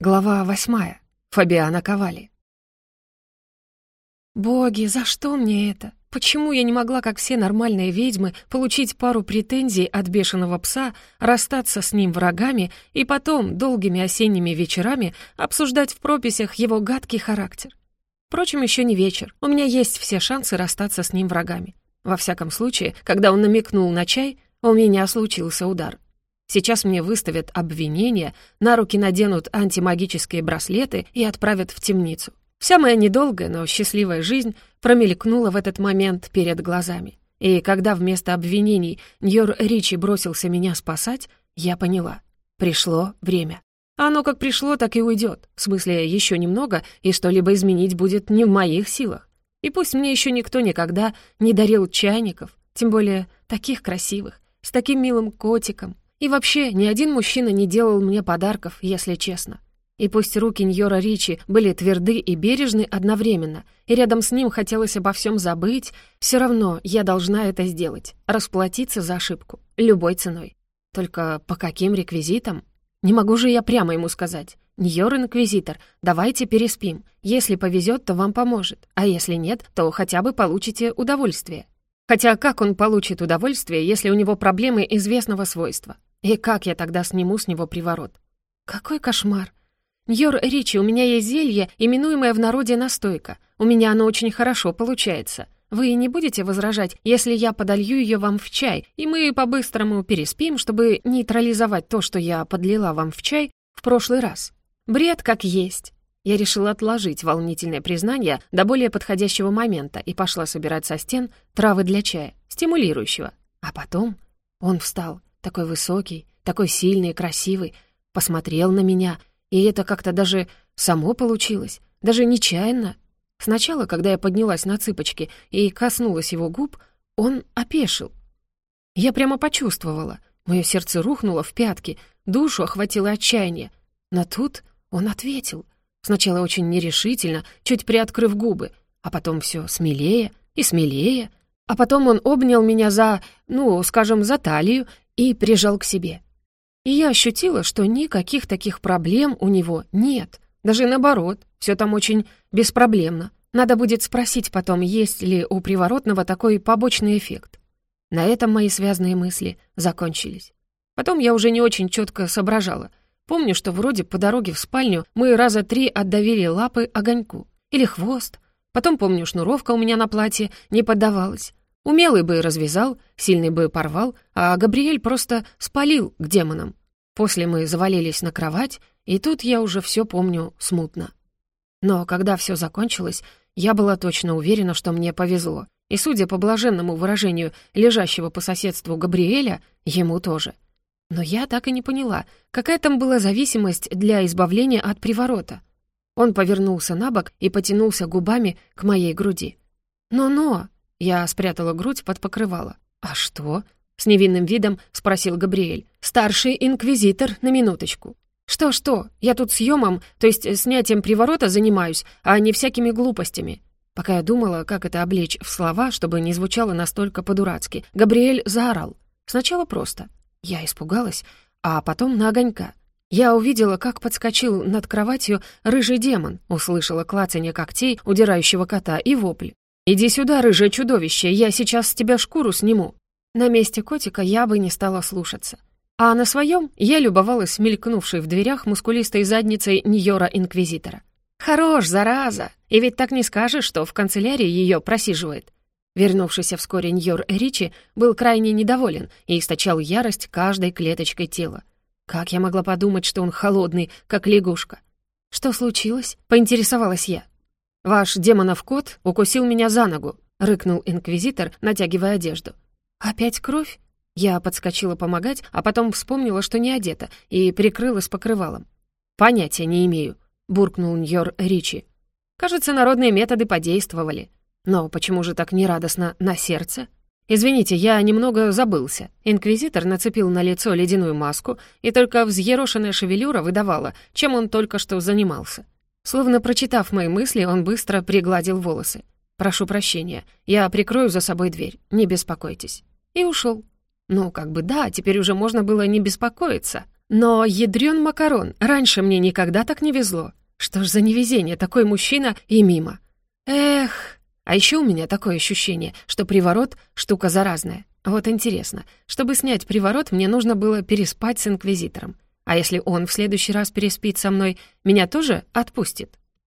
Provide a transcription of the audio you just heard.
Глава восьмая. Фабиана Ковали. Боги, за что мне это? Почему я не могла, как все нормальные ведьмы, получить пару претензий от бешеного пса, расстаться с ним врагами и потом долгими осенними вечерами обсуждать в прописях его гадкий характер? Впрочем, еще не вечер. У меня есть все шансы расстаться с ним врагами. Во всяком случае, когда он намекнул на чай, у меня случился удар. Сейчас мне выставят обвинения, на руки наденут антимагические браслеты и отправят в темницу. Вся моя недолгая, но счастливая жизнь промелькнула в этот момент перед глазами. И когда вместо обвинений Ньор Ричи бросился меня спасать, я поняла. Пришло время. Оно как пришло, так и уйдет. В смысле, еще немного, и что-либо изменить будет не в моих силах. И пусть мне еще никто никогда не дарил чайников, тем более таких красивых, с таким милым котиком, и вообще, ни один мужчина не делал мне подарков, если честно. И пусть руки Ньора Ричи были тверды и бережны одновременно, и рядом с ним хотелось обо всем забыть, все равно я должна это сделать, расплатиться за ошибку, любой ценой. Только по каким реквизитам? Не могу же я прямо ему сказать. «Ньор Инквизитор, давайте переспим. Если повезет, то вам поможет. А если нет, то хотя бы получите удовольствие». Хотя как он получит удовольствие, если у него проблемы известного свойства? И как я тогда сниму с него приворот? Какой кошмар! Ньор Ричи, у меня есть зелье, именуемое в народе настойка. У меня оно очень хорошо получается. Вы не будете возражать, если я подолью ее вам в чай, и мы по-быстрому переспим, чтобы нейтрализовать то, что я подлила вам в чай в прошлый раз? Бред как есть. Я решила отложить волнительное признание до более подходящего момента и пошла собирать со стен травы для чая, стимулирующего. А потом он встал такой высокий, такой сильный и красивый, посмотрел на меня, и это как-то даже само получилось, даже нечаянно. Сначала, когда я поднялась на цыпочки и коснулась его губ, он опешил. Я прямо почувствовала, мое сердце рухнуло в пятки, душу охватило отчаяние. Но тут он ответил, сначала очень нерешительно, чуть приоткрыв губы, а потом все смелее и смелее, а потом он обнял меня за, ну, скажем, за талию и прижал к себе. И я ощутила, что никаких таких проблем у него нет. Даже наоборот, все там очень беспроблемно. Надо будет спросить потом, есть ли у приворотного такой побочный эффект. На этом мои связанные мысли закончились. Потом я уже не очень четко соображала. Помню, что вроде по дороге в спальню мы раза три отдавили лапы огоньку. Или хвост. Потом помню, шнуровка у меня на платье не поддавалась. Умелый бы развязал, сильный бы порвал, а Габриэль просто спалил к демонам. После мы завалились на кровать, и тут я уже все помню смутно. Но когда все закончилось, я была точно уверена, что мне повезло. И, судя по блаженному выражению лежащего по соседству Габриэля, ему тоже. Но я так и не поняла, какая там была зависимость для избавления от приворота. Он повернулся на бок и потянулся губами к моей груди. «Но-но!» Я спрятала грудь под покрывало. «А что?» — с невинным видом спросил Габриэль. «Старший инквизитор, на минуточку». «Что-что? Я тут съемом, то есть снятием приворота занимаюсь, а не всякими глупостями». Пока я думала, как это облечь в слова, чтобы не звучало настолько по-дурацки, Габриэль заорал. Сначала просто. Я испугалась, а потом на огонька. Я увидела, как подскочил над кроватью рыжий демон, услышала клацанье когтей удирающего кота и вопль. «Иди сюда, рыжее чудовище, я сейчас с тебя шкуру сниму». На месте котика я бы не стала слушаться. А на своем я любовалась мелькнувшей в дверях мускулистой задницей Ньора-инквизитора. «Хорош, зараза! И ведь так не скажешь, что в канцелярии ее просиживает». Вернувшийся вскоре Ньор Ричи был крайне недоволен и источал ярость каждой клеточкой тела. Как я могла подумать, что он холодный, как лягушка? «Что случилось?» — поинтересовалась я. «Ваш демонов кот укусил меня за ногу», — рыкнул инквизитор, натягивая одежду. «Опять кровь?» Я подскочила помогать, а потом вспомнила, что не одета, и прикрылась покрывалом. «Понятия не имею», — буркнул Ньор Ричи. «Кажется, народные методы подействовали. Но почему же так нерадостно на сердце?» «Извините, я немного забылся». Инквизитор нацепил на лицо ледяную маску, и только взъерошенная шевелюра выдавала, чем он только что занимался. Словно прочитав мои мысли, он быстро пригладил волосы. «Прошу прощения, я прикрою за собой дверь, не беспокойтесь». И ушел. Ну, как бы да, теперь уже можно было не беспокоиться. Но ядрён макарон, раньше мне никогда так не везло. Что ж за невезение, такой мужчина и мимо. Эх, а еще у меня такое ощущение, что приворот — штука заразная. Вот интересно, чтобы снять приворот, мне нужно было переспать с инквизитором. А если он в следующий раз переспит со мной, меня тоже отпустит?